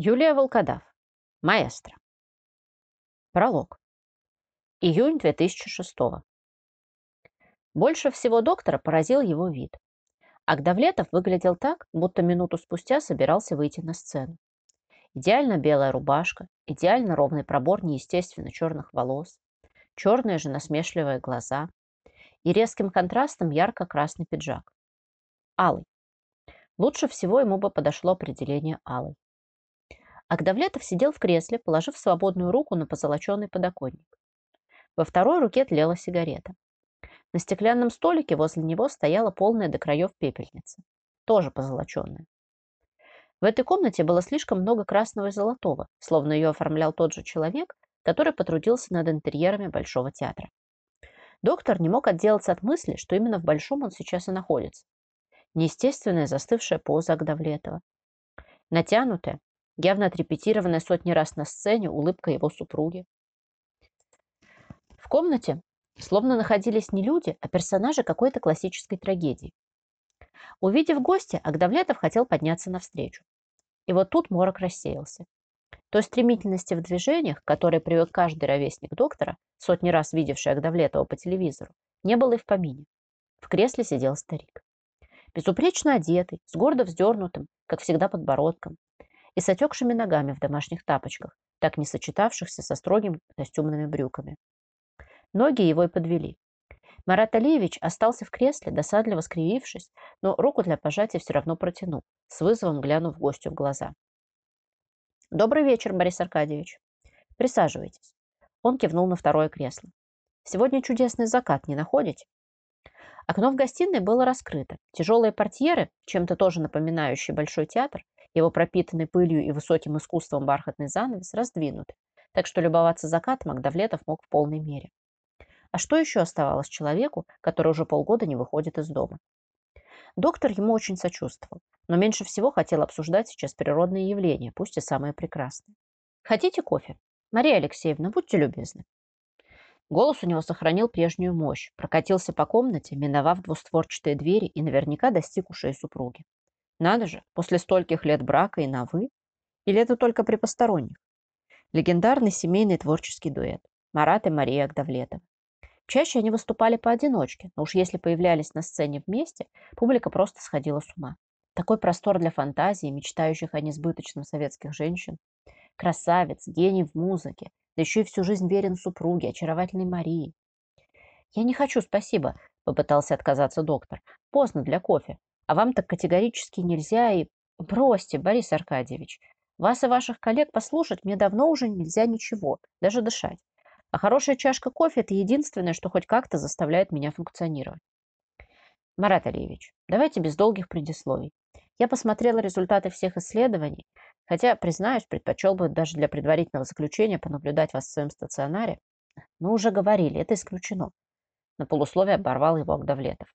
Юлия Волкодав. Маэстро. Пролог. Июнь 2006 Больше всего доктора поразил его вид. Агдавлетов выглядел так, будто минуту спустя собирался выйти на сцену. Идеально белая рубашка, идеально ровный пробор неестественно черных волос, черные же насмешливые глаза и резким контрастом ярко-красный пиджак. Алый. Лучше всего ему бы подошло определение алый. Агдавлетов сидел в кресле, положив свободную руку на позолоченный подоконник. Во второй руке тлела сигарета. На стеклянном столике возле него стояла полная до краев пепельница, тоже позолоченная. В этой комнате было слишком много красного и золотого, словно ее оформлял тот же человек, который потрудился над интерьерами Большого театра. Доктор не мог отделаться от мысли, что именно в Большом он сейчас и находится. Неестественная застывшая поза Агдавлетова. Натянутая, явно отрепетированная сотни раз на сцене улыбка его супруги. В комнате словно находились не люди, а персонажи какой-то классической трагедии. Увидев гостя, Агдавлетов хотел подняться навстречу. И вот тут морок рассеялся. Той стремительности в движениях, которой привык каждый ровесник доктора, сотни раз видевший Агдавлетова по телевизору, не было и в помине. В кресле сидел старик. Безупречно одетый, с гордо вздернутым, как всегда, подбородком, и с отекшими ногами в домашних тапочках, так не сочетавшихся со строгими костюмными брюками. Ноги его и подвели. Марат Алиевич остался в кресле, досадливо скривившись, но руку для пожатия все равно протянул, с вызовом глянув гостю в глаза. «Добрый вечер, Борис Аркадьевич. Присаживайтесь». Он кивнул на второе кресло. «Сегодня чудесный закат, не находите?» Окно в гостиной было раскрыто. Тяжелые портьеры, чем-то тоже напоминающие Большой театр, его пропитанный пылью и высоким искусством бархатный занавес раздвинуты, так что любоваться закатом Агдавлетов мог в полной мере. А что еще оставалось человеку, который уже полгода не выходит из дома? Доктор ему очень сочувствовал, но меньше всего хотел обсуждать сейчас природные явления, пусть и самые прекрасные. «Хотите кофе? Мария Алексеевна, будьте любезны». Голос у него сохранил прежнюю мощь, прокатился по комнате, миновав двустворчатые двери и наверняка достиг ушей супруги. Надо же, после стольких лет брака и на «вы»? Или это только при посторонних? Легендарный семейный творческий дуэт. Марат и Мария Агдавлетова. Чаще они выступали поодиночке, но уж если появлялись на сцене вместе, публика просто сходила с ума. Такой простор для фантазии, мечтающих о несбыточном советских женщин. Красавец, гений в музыке, да еще и всю жизнь верен супруге, очаровательной Марии. «Я не хочу, спасибо», – попытался отказаться доктор. «Поздно для кофе. А вам так категорически нельзя и... Бросьте, Борис Аркадьевич. Вас и ваших коллег послушать мне давно уже нельзя ничего, даже дышать. А хорошая чашка кофе – это единственное, что хоть как-то заставляет меня функционировать. Марат Алиевич, давайте без долгих предисловий. Я посмотрела результаты всех исследований, хотя, признаюсь, предпочел бы даже для предварительного заключения понаблюдать вас в своем стационаре. Мы уже говорили, это исключено. На полусловие оборвал его Агдавлетов.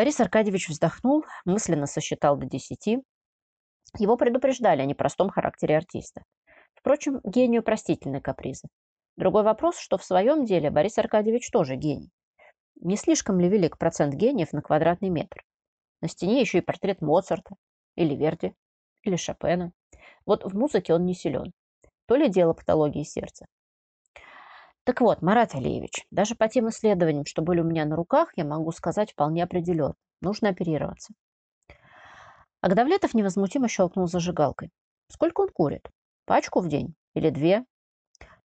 Борис Аркадьевич вздохнул, мысленно сосчитал до десяти. Его предупреждали о непростом характере артиста. Впрочем, гению простительны капризы. Другой вопрос, что в своем деле Борис Аркадьевич тоже гений. Не слишком ли велик процент гениев на квадратный метр? На стене еще и портрет Моцарта, или Верди, или Шопена. Вот в музыке он не силен. То ли дело патологии сердца. Так вот, Марат Алиевич, даже по тем исследованиям, что были у меня на руках, я могу сказать вполне определенно. Нужно оперироваться. Агдавлетов невозмутимо щелкнул зажигалкой. Сколько он курит? Пачку в день? Или две?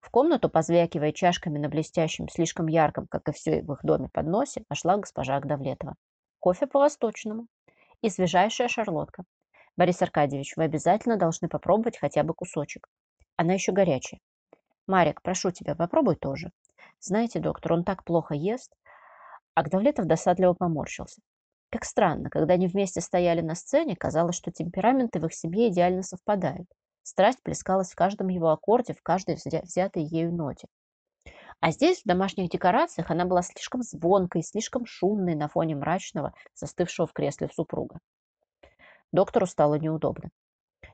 В комнату, позвякивая чашками на блестящем, слишком ярком, как и все в их доме, подносе, вошла госпожа Агдавлетова. Кофе по-восточному. И свежайшая шарлотка. Борис Аркадьевич, вы обязательно должны попробовать хотя бы кусочек. Она еще горячая. Марик, прошу тебя, попробуй тоже. Знаете, доктор, он так плохо ест. Агдавлетов досадливо поморщился. Как странно, когда они вместе стояли на сцене, казалось, что темпераменты в их семье идеально совпадают. Страсть плескалась в каждом его аккорде, в каждой взятой ею ноте. А здесь, в домашних декорациях, она была слишком звонкой, слишком шумной на фоне мрачного, застывшего в кресле супруга. Доктору стало неудобно.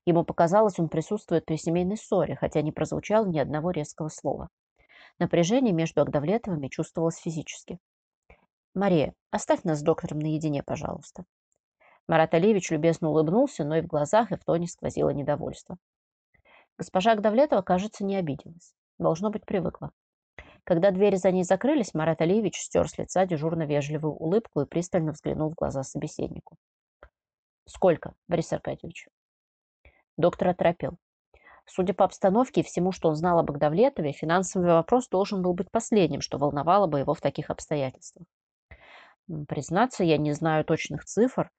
Ему показалось, он присутствует при семейной ссоре, хотя не прозвучало ни одного резкого слова. Напряжение между Агдавлетовыми чувствовалось физически. «Мария, оставь нас с доктором наедине, пожалуйста». Марат Алиевич любезно улыбнулся, но и в глазах, и в тоне сквозило недовольство. Госпожа Гдавлетова, кажется, не обиделась. Должно быть, привыкла. Когда двери за ней закрылись, Марат Алиевич стер с лица дежурно вежливую улыбку и пристально взглянул в глаза собеседнику. «Сколько, Борис Аркадьевич?» Доктор оторопел. Судя по обстановке и всему, что он знал об Агдавлетове, финансовый вопрос должен был быть последним, что волновало бы его в таких обстоятельствах. Признаться, я не знаю точных цифр.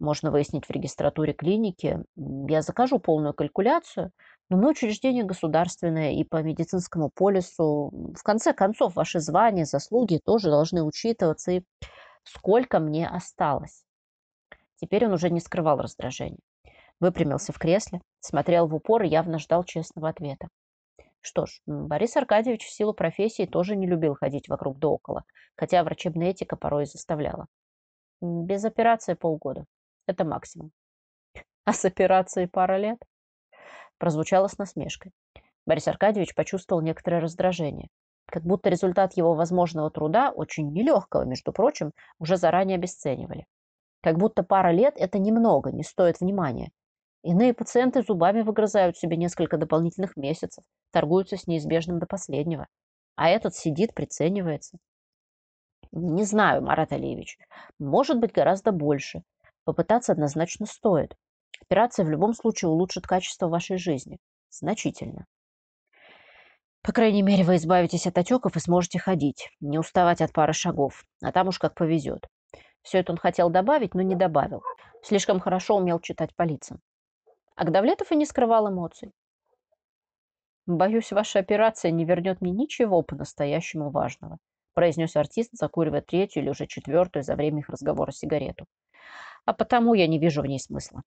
Можно выяснить в регистратуре клиники. Я закажу полную калькуляцию, но мы учреждение государственное и по медицинскому полису. В конце концов, ваши звания, заслуги тоже должны учитываться. И сколько мне осталось? Теперь он уже не скрывал раздражения. Выпрямился в кресле, смотрел в упор и явно ждал честного ответа. Что ж, Борис Аркадьевич в силу профессии тоже не любил ходить вокруг да около, хотя врачебная этика порой заставляла. Без операции полгода. Это максимум. А с операцией пара лет? Прозвучало с насмешкой. Борис Аркадьевич почувствовал некоторое раздражение. Как будто результат его возможного труда, очень нелегкого, между прочим, уже заранее обесценивали. Как будто пара лет – это немного, не стоит внимания. Иные пациенты зубами выгрызают себе несколько дополнительных месяцев, торгуются с неизбежным до последнего. А этот сидит, приценивается. Не знаю, Марат Алиевич. Может быть, гораздо больше. Попытаться однозначно стоит. Операция в любом случае улучшит качество вашей жизни. Значительно. По крайней мере, вы избавитесь от отеков и сможете ходить, не уставать от пары шагов, а там уж как повезет. Все это он хотел добавить, но не добавил. Слишком хорошо умел читать по лицам. А Гдавлетов и не скрывал эмоций. «Боюсь, ваша операция не вернет мне ничего по-настоящему важного», произнес артист, закуривая третью или уже четвертую за время их разговора сигарету. «А потому я не вижу в ней смысла».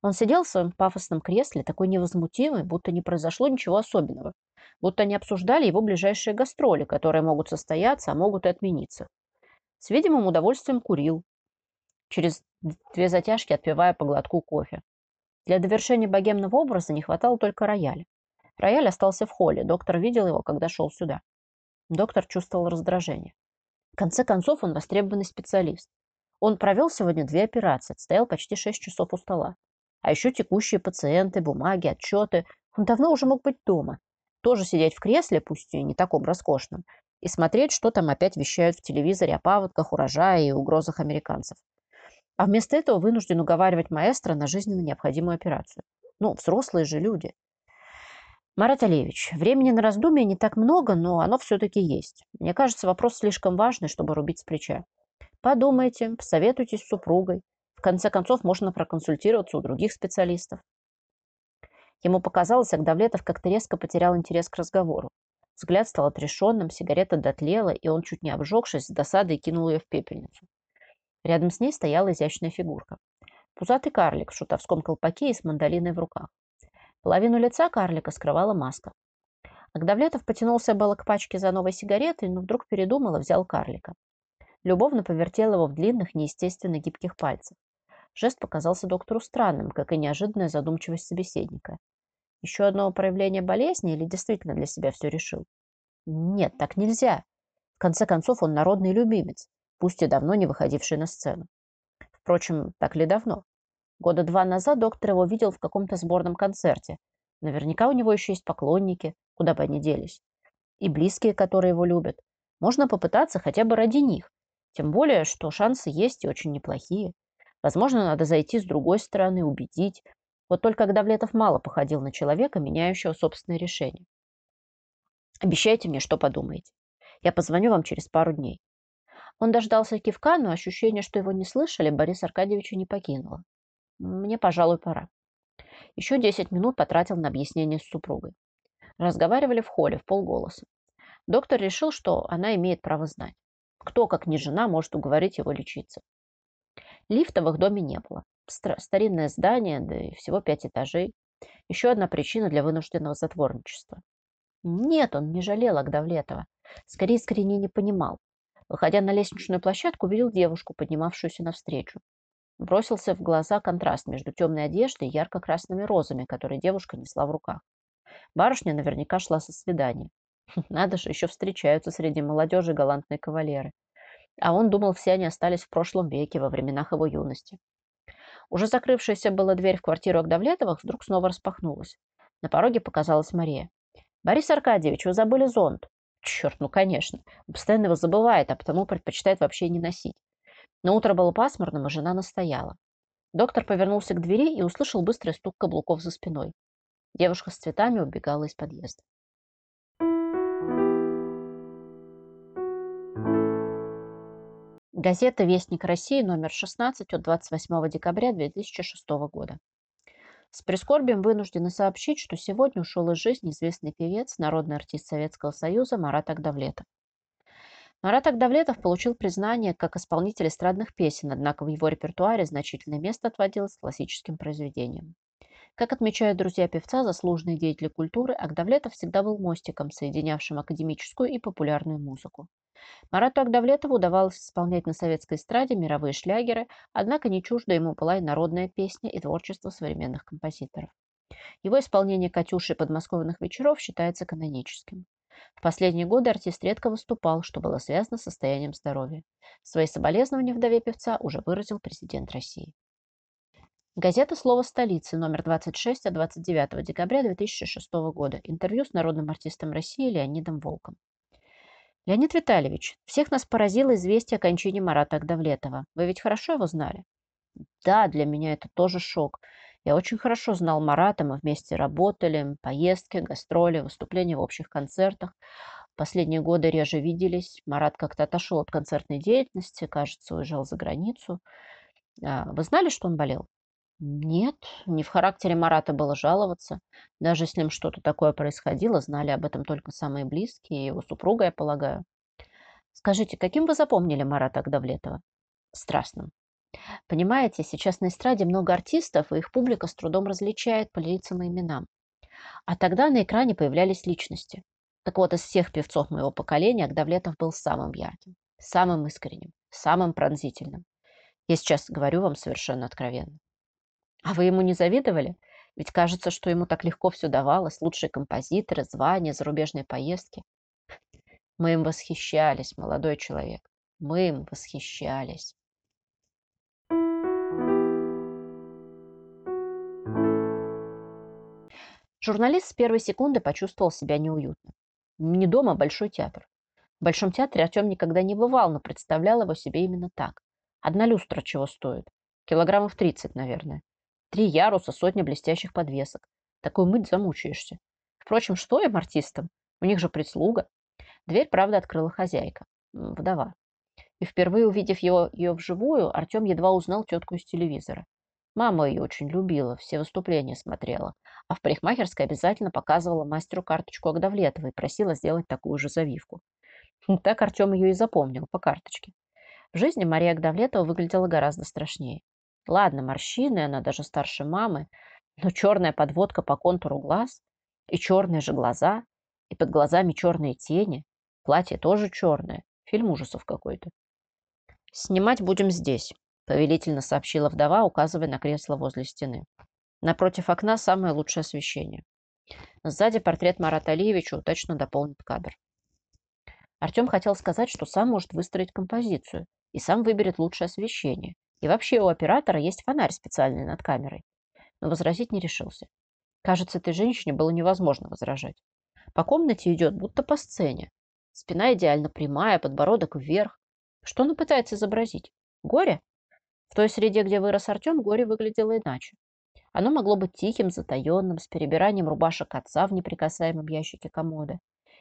Он сидел в своем пафосном кресле, такой невозмутимый, будто не произошло ничего особенного, будто они обсуждали его ближайшие гастроли, которые могут состояться, а могут и отмениться. С видимым удовольствием курил, через две затяжки отпивая по глотку кофе. Для довершения богемного образа не хватало только рояля. Рояль остался в холле. Доктор видел его, когда шел сюда. Доктор чувствовал раздражение. В конце концов, он востребованный специалист. Он провел сегодня две операции, стоял почти шесть часов у стола. А еще текущие пациенты, бумаги, отчеты. Он давно уже мог быть дома. Тоже сидеть в кресле, пусть и не таком роскошном, и смотреть, что там опять вещают в телевизоре о паводках, урожае и угрозах американцев а вместо этого вынужден уговаривать маэстро на жизненно необходимую операцию. Ну, взрослые же люди. Марат Алиевич, времени на раздумье не так много, но оно все-таки есть. Мне кажется, вопрос слишком важный, чтобы рубить с плеча. Подумайте, посоветуйтесь с супругой. В конце концов, можно проконсультироваться у других специалистов. Ему показалось, как Давлетов как-то резко потерял интерес к разговору. Взгляд стал отрешенным, сигарета дотлела, и он, чуть не обжегшись, с досадой кинул ее в пепельницу. Рядом с ней стояла изящная фигурка. Пузатый карлик в шутовском колпаке и с мандолиной в руках. Половину лица карлика скрывала маска. Агдавлетов потянулся было к пачке за новой сигаретой, но вдруг передумал и взял карлика. Любовно повертел его в длинных, неестественно гибких пальцах. Жест показался доктору странным, как и неожиданная задумчивость собеседника. Еще одно проявление болезни или действительно для себя все решил? Нет, так нельзя. В конце концов, он народный любимец пусть и давно не выходивший на сцену. Впрочем, так ли давно? Года два назад доктор его видел в каком-то сборном концерте. Наверняка у него еще есть поклонники, куда бы они делись. И близкие, которые его любят. Можно попытаться хотя бы ради них. Тем более, что шансы есть и очень неплохие. Возможно, надо зайти с другой стороны, убедить. Вот только Давлетов мало походил на человека, меняющего собственное решение. Обещайте мне, что подумаете. Я позвоню вам через пару дней. Он дождался кивка, но ощущение, что его не слышали, Борис Аркадьевича не покинуло. Мне, пожалуй, пора. Еще десять минут потратил на объяснение с супругой. Разговаривали в холле в полголоса. Доктор решил, что она имеет право знать. Кто, как не жена, может уговорить его лечиться. Лифта в их доме не было. Старинное здание, да и всего пять этажей. Еще одна причина для вынужденного затворничества. Нет, он не жалел Агдавлетова. Скорее, искренне не понимал, Выходя на лестничную площадку, увидел девушку, поднимавшуюся навстречу. Бросился в глаза контраст между темной одеждой и ярко-красными розами, которые девушка несла в руках. Барышня наверняка шла со свидания. Надо же, еще встречаются среди молодежи галантные кавалеры. А он думал, все они остались в прошлом веке, во временах его юности. Уже закрывшаяся была дверь в квартиру Агдавлетовых вдруг снова распахнулась. На пороге показалась Мария. «Борис Аркадьевич, вы забыли зонт». Черт, ну конечно. Он постоянно его забывает, а потому предпочитает вообще не носить. Но утро было пасмурным, и жена настояла. Доктор повернулся к двери и услышал быстрый стук каблуков за спиной. Девушка с цветами убегала из подъезда. Газета «Вестник России» номер 16 от 28 декабря 2006 года. С прискорбием вынуждены сообщить, что сегодня ушел из жизни известный певец, народный артист Советского Союза Марат Агдавлетов. Марат Агдавлетов получил признание как исполнитель эстрадных песен, однако в его репертуаре значительное место отводилось классическим произведениям. Как отмечают друзья певца, заслуженные деятели культуры, Агдавлетов всегда был мостиком, соединявшим академическую и популярную музыку. Марату Агдавлетову удавалось исполнять на советской эстраде мировые шлягеры, однако не чуждо ему была и народная песня, и творчество современных композиторов. Его исполнение «Катюши» подмосковных вечеров считается каноническим. В последние годы артист редко выступал, что было связано с состоянием здоровья. Свои соболезнования вдове певца уже выразил президент России. Газета «Слово столицы», номер 26 от 29 декабря 2006 года. Интервью с народным артистом России Леонидом Волком. Леонид Витальевич, всех нас поразило известие о кончине Марата Агдавлетова. Вы ведь хорошо его знали? Да, для меня это тоже шок. Я очень хорошо знал Марата, мы вместе работали, поездки, гастроли, выступления в общих концертах. Последние годы реже виделись. Марат как-то отошел от концертной деятельности, кажется, уезжал за границу. А, вы знали, что он болел? Нет, не в характере Марата было жаловаться. Даже с ним что-то такое происходило, знали об этом только самые близкие, его супруга, я полагаю. Скажите, каким вы запомнили Марата Агдавлетова? Страстным. Понимаете, сейчас на эстраде много артистов, и их публика с трудом различает по лицам и именам. А тогда на экране появлялись личности. Так вот, из всех певцов моего поколения Агдавлетов был самым ярким, самым искренним, самым пронзительным. Я сейчас говорю вам совершенно откровенно. А вы ему не завидовали? Ведь кажется, что ему так легко все давалось. Лучшие композиторы, звания, зарубежные поездки. Мы им восхищались, молодой человек. Мы им восхищались. Журналист с первой секунды почувствовал себя неуютно. Не дома, а большой театр. В Большом театре Артем никогда не бывал, но представлял его себе именно так. Одна люстра чего стоит? Килограммов 30, наверное. Три яруса, сотня блестящих подвесок. Такой мыть замучаешься. Впрочем, что им, артистам? У них же прислуга. Дверь, правда, открыла хозяйка. Вдова. И впервые увидев его, ее вживую, Артем едва узнал тетку из телевизора. Мама ее очень любила, все выступления смотрела. А в парикмахерской обязательно показывала мастеру карточку Агдавлетова и просила сделать такую же завивку. Так Артем ее и запомнил по карточке. В жизни Мария Агдавлетова выглядела гораздо страшнее. Ладно, морщины, она даже старше мамы, но черная подводка по контуру глаз, и черные же глаза, и под глазами черные тени, платье тоже черное, фильм ужасов какой-то. «Снимать будем здесь», – повелительно сообщила вдова, указывая на кресло возле стены. Напротив окна самое лучшее освещение. Сзади портрет Марата Алиевича точно дополнит кадр. Артем хотел сказать, что сам может выстроить композицию и сам выберет лучшее освещение, и вообще у оператора есть фонарь специальный над камерой. Но возразить не решился. Кажется, этой женщине было невозможно возражать. По комнате идет, будто по сцене. Спина идеально прямая, подбородок вверх. Что она пытается изобразить? Горе? В той среде, где вырос Артем, горе выглядело иначе. Оно могло быть тихим, затаенным, с перебиранием рубашек отца в неприкасаемом ящике комода.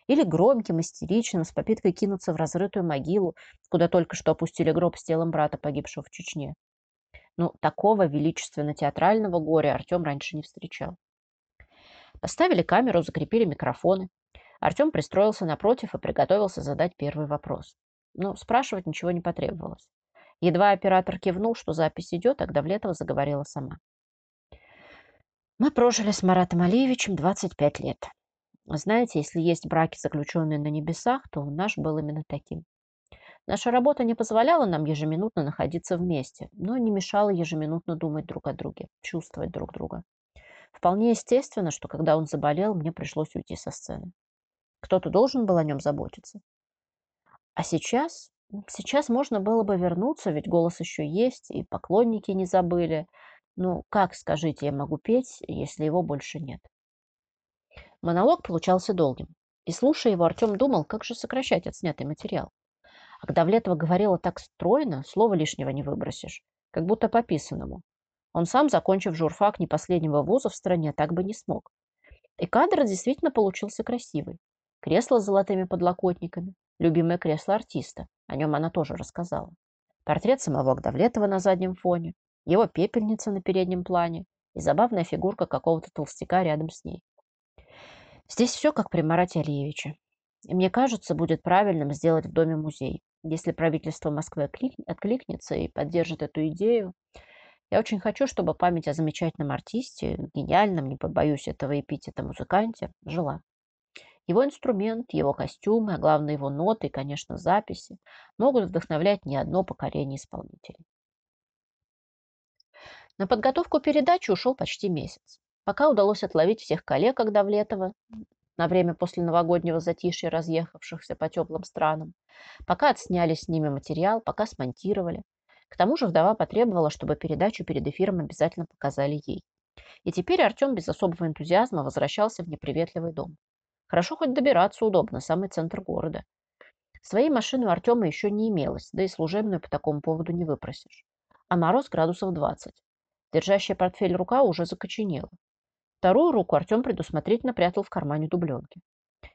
Или громким, истеричным, с попыткой кинуться в разрытую могилу, куда только что опустили гроб с телом брата, погибшего в Чечне. Но такого величественно-театрального горя Артем раньше не встречал. Поставили камеру, закрепили микрофоны. Артем пристроился напротив и приготовился задать первый вопрос. Но спрашивать ничего не потребовалось. Едва оператор кивнул, что запись идет, тогда Влетова заговорила сама. Мы прожили с Маратом Алиевичем 25 лет. Знаете, если есть браки, заключенные на небесах, то наш был именно таким. Наша работа не позволяла нам ежеминутно находиться вместе, но не мешала ежеминутно думать друг о друге, чувствовать друг друга. Вполне естественно, что когда он заболел, мне пришлось уйти со сцены. Кто-то должен был о нем заботиться. А сейчас? Сейчас можно было бы вернуться, ведь голос еще есть, и поклонники не забыли. Ну, как, скажите, я могу петь, если его больше нет? Монолог получался долгим. И слушая его, Артем думал, как же сокращать отснятый материал. А когда Влетова говорила так стройно, слова лишнего не выбросишь, как будто по писанному. Он сам, закончив журфак не последнего вуза в стране, так бы не смог. И кадр действительно получился красивый. Кресло с золотыми подлокотниками, любимое кресло артиста, о нем она тоже рассказала. Портрет самого Гдавлетова на заднем фоне, его пепельница на переднем плане и забавная фигурка какого-то толстяка рядом с ней. Здесь все как при Марате Алиевиче. И мне кажется, будет правильным сделать в доме музей. Если правительство Москвы откликнется и поддержит эту идею, я очень хочу, чтобы память о замечательном артисте, гениальном, не побоюсь этого эпитета, музыканте, жила. Его инструмент, его костюмы, а главное его ноты и, конечно, записи могут вдохновлять не одно поколение исполнителей. На подготовку передачи ушел почти месяц. Пока удалось отловить всех коллег Агдавлетова на время после новогоднего затишья разъехавшихся по теплым странам, пока отсняли с ними материал, пока смонтировали. К тому же вдова потребовала, чтобы передачу перед эфиром обязательно показали ей. И теперь Артем без особого энтузиазма возвращался в неприветливый дом. Хорошо хоть добираться удобно, самый центр города. Своей машины у Артема еще не имелось, да и служебную по такому поводу не выпросишь. А мороз градусов 20. Держащая портфель рука уже закоченела. Вторую руку Артем предусмотрительно прятал в кармане дубленки.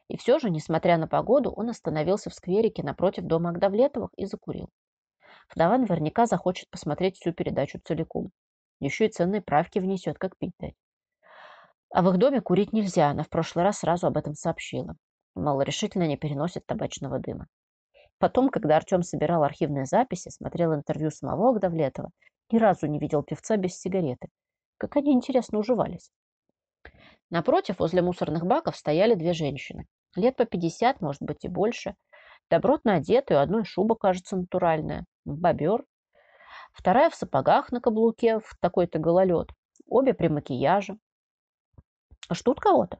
И все же, несмотря на погоду, он остановился в скверике напротив дома Агдавлетовых и закурил. Вдова наверняка захочет посмотреть всю передачу целиком. Еще и ценные правки внесет, как пить дать. А в их доме курить нельзя, она в прошлый раз сразу об этом сообщила. Мол, решительно не переносит табачного дыма. Потом, когда Артем собирал архивные записи, смотрел интервью самого Агдавлетова, ни разу не видел певца без сигареты. Как они, интересно, уживались. Напротив, возле мусорных баков стояли две женщины. Лет по 50, может быть, и больше. Добротно одетые, одной шуба, кажется, натуральная. Бобер. Вторая в сапогах на каблуке, в такой-то гололед. Обе при макияже. Ждут кого-то.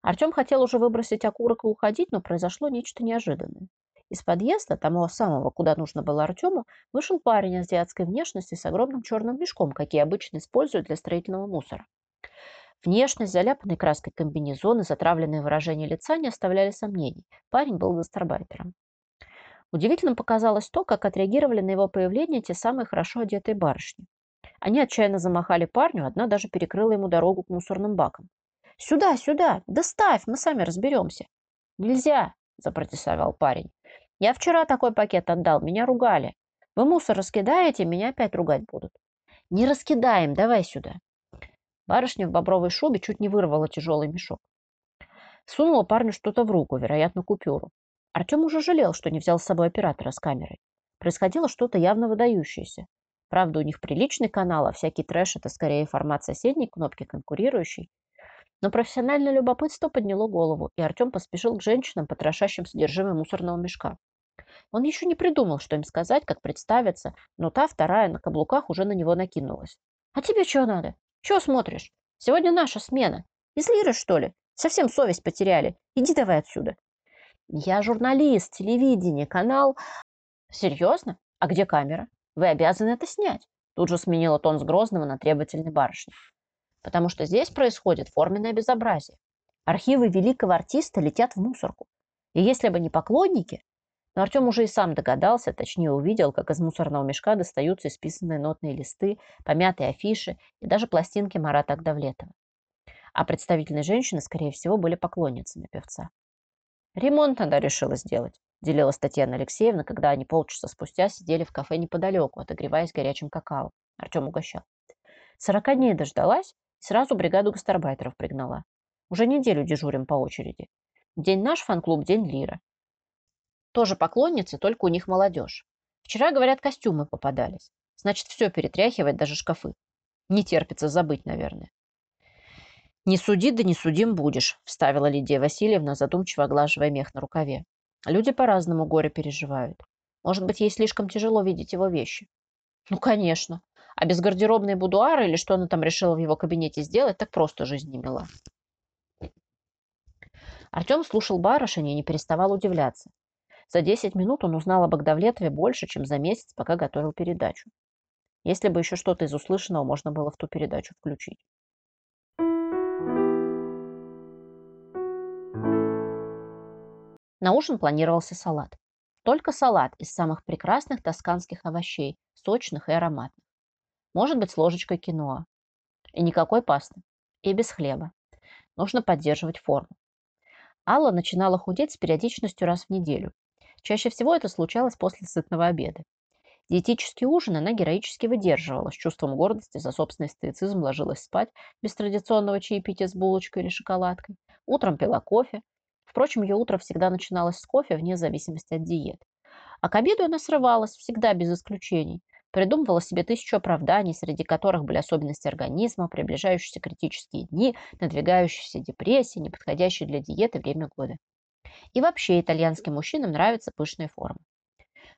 Артем хотел уже выбросить окурок и уходить, но произошло нечто неожиданное. Из подъезда, того самого, куда нужно было Артему, вышел парень азиатской внешности с огромным черным мешком, какие обычно используют для строительного мусора. Внешность, заляпанный краской комбинезон и затравленное выражение лица не оставляли сомнений. Парень был гастарбайтером. Удивительным показалось то, как отреагировали на его появление те самые хорошо одетые барышни. Они отчаянно замахали парню, одна даже перекрыла ему дорогу к мусорным бакам. «Сюда, сюда! Доставь, мы сами разберемся!» «Нельзя!» – запротестовал парень. «Я вчера такой пакет отдал, меня ругали. Вы мусор раскидаете, меня опять ругать будут». «Не раскидаем, давай сюда!» Барышня в бобровой шубе чуть не вырвала тяжелый мешок. Сунула парню что-то в руку, вероятно, купюру. Артем уже жалел, что не взял с собой оператора с камерой. Происходило что-то явно выдающееся. Правда, у них приличный канал, а всякий трэш – это скорее формат соседней кнопки конкурирующей. Но профессиональное любопытство подняло голову, и Артем поспешил к женщинам, потрошащим содержимое мусорного мешка. Он еще не придумал, что им сказать, как представиться, но та, вторая, на каблуках уже на него накинулась. «А тебе что надо? Чего смотришь? Сегодня наша смена. Из Лиры, что ли? Совсем совесть потеряли. Иди давай отсюда». «Я журналист, телевидение, канал...» «Серьезно? А где камера? Вы обязаны это снять». Тут же сменила тон с грозного на требовательный барышни потому что здесь происходит форменное безобразие. Архивы великого артиста летят в мусорку. И если бы не поклонники, но Артем уже и сам догадался, точнее увидел, как из мусорного мешка достаются исписанные нотные листы, помятые афиши и даже пластинки Марата Агдавлетова. А представительные женщины, скорее всего, были поклонницами певца. «Ремонт надо решила сделать», – делилась Татьяна Алексеевна, когда они полчаса спустя сидели в кафе неподалеку, отогреваясь горячим какао. Артем угощал. Сорока дней дождалась, Сразу бригаду гастарбайтеров пригнала. Уже неделю дежурим по очереди. День наш фан-клуб, день Лира. Тоже поклонницы, только у них молодежь. Вчера, говорят, костюмы попадались. Значит, все перетряхивать, даже шкафы. Не терпится забыть, наверное. «Не суди, да не судим будешь», – вставила Лидия Васильевна, задумчиво оглаживая мех на рукаве. «Люди по-разному горе переживают. Может быть, ей слишком тяжело видеть его вещи». «Ну, конечно. А без гардеробной будуара или что она там решила в его кабинете сделать, так просто жизнь не мила. Артем слушал барышень и не переставал удивляться. За 10 минут он узнал об Агдавлетове больше, чем за месяц, пока готовил передачу. Если бы еще что-то из услышанного можно было в ту передачу включить. На ужин планировался салат. Только салат из самых прекрасных тосканских овощей, сочных и ароматных. Может быть, с ложечкой киноа. И никакой пасты. И без хлеба. Нужно поддерживать форму. Алла начинала худеть с периодичностью раз в неделю. Чаще всего это случалось после сытного обеда. Диетический ужин она героически выдерживала, с чувством гордости за собственный стоицизм ложилась спать без традиционного чаепития с булочкой или шоколадкой. Утром пила кофе. Впрочем, ее утро всегда начиналось с кофе, вне зависимости от диеты. А к обеду она срывалась, всегда без исключений. Придумывала себе тысячу оправданий, среди которых были особенности организма, приближающиеся критические дни, надвигающиеся депрессии, неподходящие для диеты время года. И вообще итальянским мужчинам нравятся пышные формы.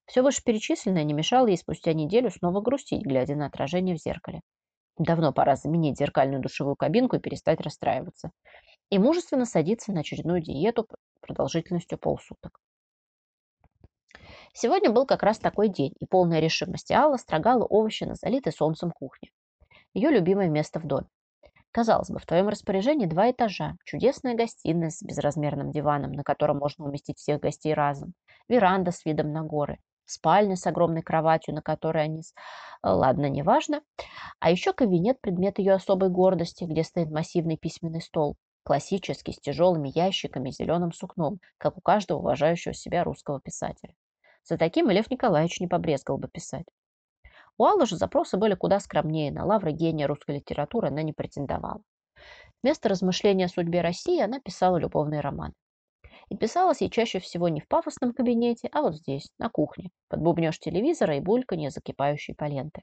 Все вышеперечисленное не мешало ей спустя неделю снова грустить, глядя на отражение в зеркале. Давно пора заменить зеркальную душевую кабинку и перестать расстраиваться. И мужественно садиться на очередную диету продолжительностью полсуток. Сегодня был как раз такой день, и полная решимости Алла строгала овощи на залитой солнцем кухне. Ее любимое место в доме. Казалось бы, в твоем распоряжении два этажа, чудесная гостиная с безразмерным диваном, на котором можно уместить всех гостей разом, веранда с видом на горы, спальня с огромной кроватью, на которой они... Ладно, неважно. А еще кабинет – предмет ее особой гордости, где стоит массивный письменный стол, классический, с тяжелыми ящиками и зеленым сукном, как у каждого уважающего себя русского писателя. За таким Лев Николаевич не побрезгал бы писать. У Аллы же запросы были куда скромнее, на лавры гения русской литературы она не претендовала. Вместо размышления о судьбе России она писала любовные романы. И писалась ей чаще всего не в пафосном кабинете, а вот здесь, на кухне, под бубнеж телевизора и бульканье закипающей поленты.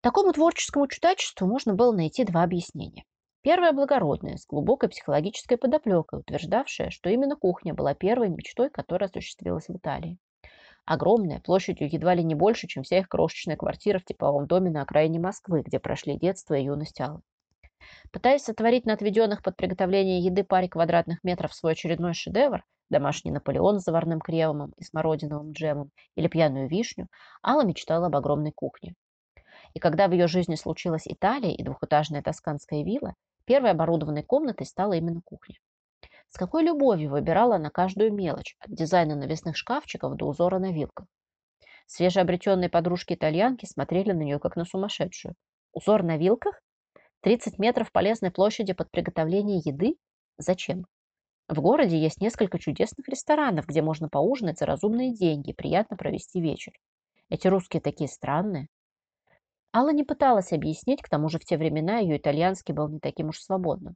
Такому творческому чудачеству можно было найти два объяснения. Первое благородное, с глубокой психологической подоплекой, утверждавшее, что именно кухня была первой мечтой, которая осуществилась в Италии. Огромная, площадью едва ли не больше, чем вся их крошечная квартира в типовом доме на окраине Москвы, где прошли детство и юность Аллы. Пытаясь сотворить на отведенных под приготовление еды паре квадратных метров свой очередной шедевр, домашний Наполеон с заварным кремом и смородиновым джемом или пьяную вишню, Алла мечтала об огромной кухне. И когда в ее жизни случилась Италия и двухэтажная тосканская вилла, Первой оборудованной комнатой стала именно кухня. С какой любовью выбирала она каждую мелочь, от дизайна навесных шкафчиков до узора на вилках. Свежеобретенные подружки-итальянки смотрели на нее, как на сумасшедшую. Узор на вилках? 30 метров полезной площади под приготовление еды? Зачем? В городе есть несколько чудесных ресторанов, где можно поужинать за разумные деньги и приятно провести вечер. Эти русские такие странные. Алла не пыталась объяснить, к тому же в те времена ее итальянский был не таким уж свободным.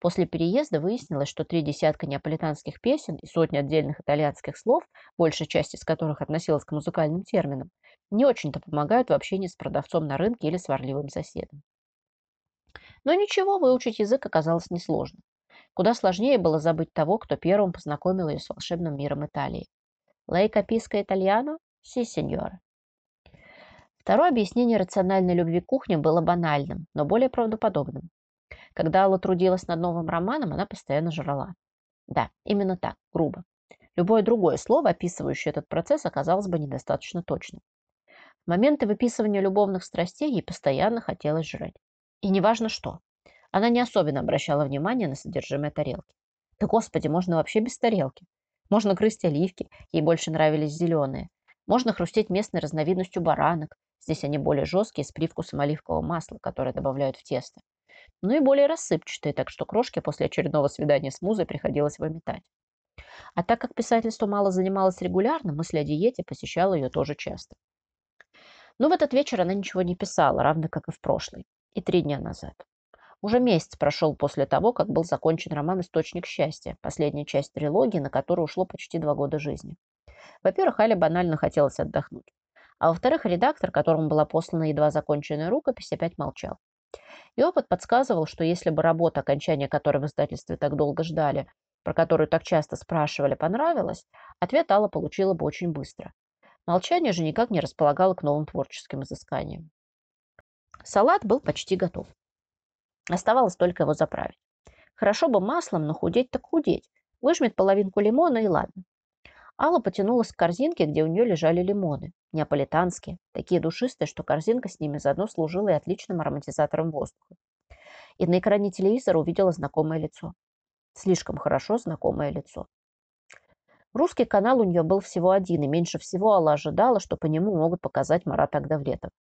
После переезда выяснилось, что три десятка неаполитанских песен и сотни отдельных итальянских слов, большая часть из которых относилась к музыкальным терминам, не очень-то помогают в общении с продавцом на рынке или сварливым соседом. Но ничего, выучить язык оказалось несложно. Куда сложнее было забыть того, кто первым познакомил ее с волшебным миром Италии. «Лей каписко итальяно? Си, сеньора». Второе объяснение рациональной любви к кухне было банальным, но более правдоподобным. Когда Алла трудилась над новым романом, она постоянно жрала. Да, именно так, грубо. Любое другое слово, описывающее этот процесс, оказалось бы недостаточно точным. В моменты выписывания любовных страстей ей постоянно хотелось жрать. И неважно что. Она не особенно обращала внимание на содержимое тарелки. Да господи, можно вообще без тарелки. Можно грызть оливки, ей больше нравились зеленые. Можно хрустеть местной разновидностью баранок, Здесь они более жесткие, с привкусом оливкового масла, которое добавляют в тесто. Ну и более рассыпчатые, так что крошки после очередного свидания с музой приходилось выметать. А так как писательство мало занималось регулярно, мысль о диете посещала ее тоже часто. Но в этот вечер она ничего не писала, равно как и в прошлый. И три дня назад. Уже месяц прошел после того, как был закончен роман «Источник счастья», последняя часть трилогии, на которую ушло почти два года жизни. Во-первых, Али банально хотелось отдохнуть. А во-вторых, редактор, которому была послана едва законченная рукопись, опять молчал. И опыт подсказывал, что если бы работа, окончания которой в издательстве так долго ждали, про которую так часто спрашивали, понравилась, ответ Алла получила бы очень быстро. Молчание же никак не располагало к новым творческим изысканиям. Салат был почти готов. Оставалось только его заправить. Хорошо бы маслом, но худеть так худеть. Выжмет половинку лимона и ладно. Алла потянулась к корзинке, где у нее лежали лимоны. Неаполитанские, такие душистые, что корзинка с ними заодно служила и отличным ароматизатором воздуха. И на экране телевизора увидела знакомое лицо. Слишком хорошо знакомое лицо. Русский канал у нее был всего один, и меньше всего Алла ожидала, что по нему могут показать Марат Агдавлетов.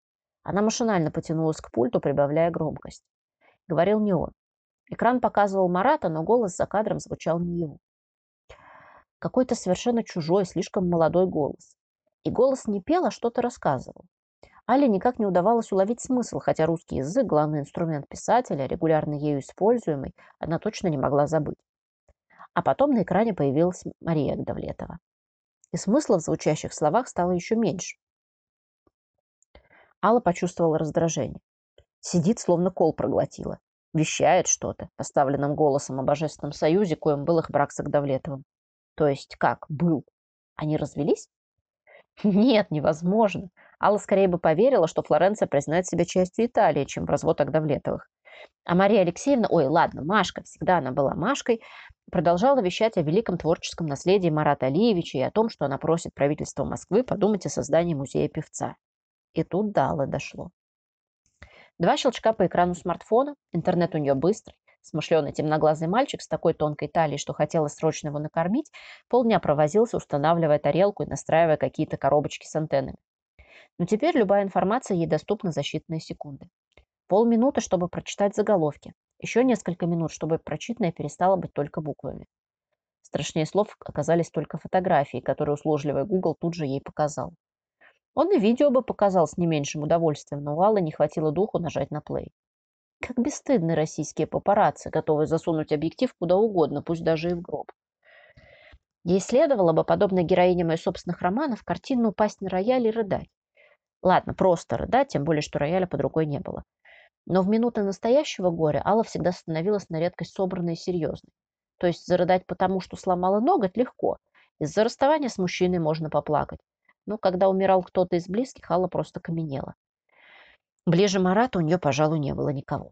Она машинально потянулась к пульту, прибавляя громкость. Говорил не он. Экран показывал Марата, но голос за кадром звучал не его. Какой-то совершенно чужой, слишком молодой голос. И голос не пел, а что-то рассказывал. Але никак не удавалось уловить смысл, хотя русский язык, главный инструмент писателя, регулярно ею используемый, она точно не могла забыть. А потом на экране появилась Мария Давлетова. И смысла в звучащих словах стало еще меньше. Алла почувствовала раздражение. Сидит, словно кол проглотила. Вещает что-то, поставленным голосом о божественном союзе, коим был их брак с Агдавлетовым. То есть как? Был. Они развелись? Нет, невозможно. Алла скорее бы поверила, что Флоренция признает себя частью Италии, чем развод Агдавлетовых. А Мария Алексеевна, ой, ладно, Машка, всегда она была Машкой, продолжала вещать о великом творческом наследии Марата Алиевича и о том, что она просит правительство Москвы подумать о создании музея певца. И тут до Аллы дошло. Два щелчка по экрану смартфона, интернет у нее быстрый, Смышленый темноглазый мальчик с такой тонкой талией, что хотелось срочно его накормить, полдня провозился, устанавливая тарелку и настраивая какие-то коробочки с антеннами. Но теперь любая информация ей доступна за считанные секунды. Полминуты, чтобы прочитать заголовки. Еще несколько минут, чтобы прочитанное перестало быть только буквами. Страшнее слов оказались только фотографии, которые услужливый Google тут же ей показал. Он и видео бы показал с не меньшим удовольствием, но у Аллы не хватило духу нажать на плей. Как бесстыдны российские папарацци, готовые засунуть объектив куда угодно, пусть даже и в гроб. Ей следовало бы, подобно героине моих собственных романов, картинно упасть на рояль и рыдать. Ладно, просто рыдать, тем более, что рояля под рукой не было. Но в минуты настоящего горя Алла всегда становилась на редкость собранной и серьезной. То есть зарыдать потому, что сломала ноготь, легко. Из-за расставания с мужчиной можно поплакать. Но когда умирал кто-то из близких, Алла просто каменела. Ближе Марата у нее, пожалуй, не было никого.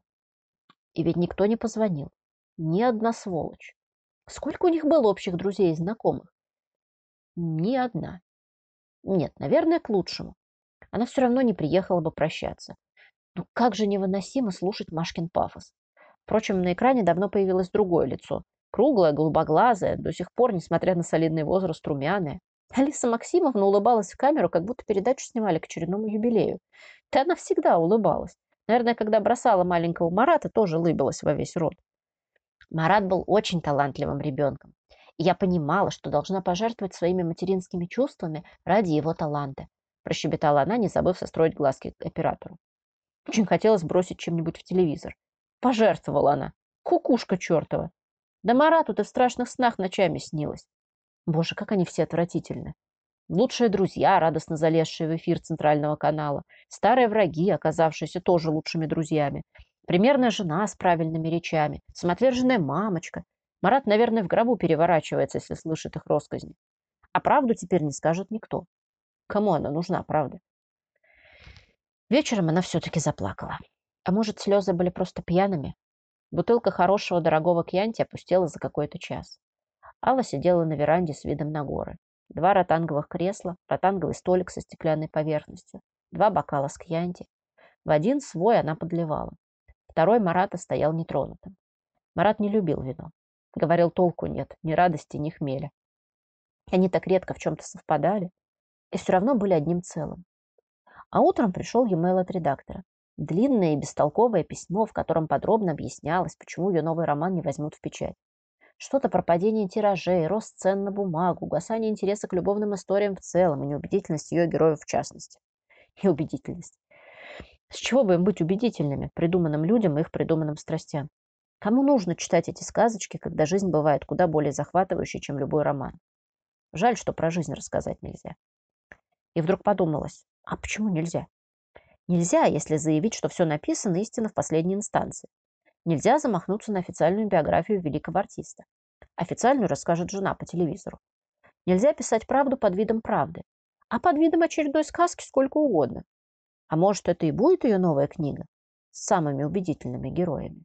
И ведь никто не позвонил. Ни одна сволочь. Сколько у них было общих друзей и знакомых? Ни одна. Нет, наверное, к лучшему. Она все равно не приехала бы прощаться. Ну как же невыносимо слушать Машкин пафос. Впрочем, на экране давно появилось другое лицо. Круглое, голубоглазое, до сих пор, несмотря на солидный возраст, румяное. Алиса Максимовна улыбалась в камеру, как будто передачу снимали к очередному юбилею. Да она всегда улыбалась. Наверное, когда бросала маленького Марата, тоже улыбалась во весь рот. Марат был очень талантливым ребенком. И я понимала, что должна пожертвовать своими материнскими чувствами ради его таланта. Прощебетала она, не забыв состроить глазки к оператору. Очень хотелось бросить чем-нибудь в телевизор. Пожертвовала она. Кукушка чертова. Да Марату ты в страшных снах ночами снилась. Боже, как они все отвратительны. Лучшие друзья, радостно залезшие в эфир центрального канала. Старые враги, оказавшиеся тоже лучшими друзьями. Примерная жена с правильными речами. Самоотверженная мамочка. Марат, наверное, в гробу переворачивается, если слышит их росказни. А правду теперь не скажет никто. Кому она нужна, правда? Вечером она все-таки заплакала. А может, слезы были просто пьяными? Бутылка хорошего дорогого кьянти опустела за какой-то час. Алла сидела на веранде с видом на горы. Два ротанговых кресла, ротанговый столик со стеклянной поверхностью, два бокала с кьянти. В один свой она подливала. Второй Марата стоял нетронутым. Марат не любил вино. Говорил, толку нет, ни радости, ни хмеля. Они так редко в чем-то совпадали и все равно были одним целым. А утром пришел e-mail от редактора. Длинное и бестолковое письмо, в котором подробно объяснялось, почему ее новый роман не возьмут в печать. Что-то про падение тиражей, рост цен на бумагу, угасание интереса к любовным историям в целом и неубедительность ее героев в частности. И убедительность. С чего бы им быть убедительными, придуманным людям и их придуманным страстям? Кому нужно читать эти сказочки, когда жизнь бывает куда более захватывающей, чем любой роман? Жаль, что про жизнь рассказать нельзя. И вдруг подумалось, а почему нельзя? Нельзя, если заявить, что все написано истина в последней инстанции. Нельзя замахнуться на официальную биографию великого артиста. Официальную расскажет жена по телевизору. Нельзя писать правду под видом правды, а под видом очередной сказки сколько угодно. А может, это и будет ее новая книга с самыми убедительными героями.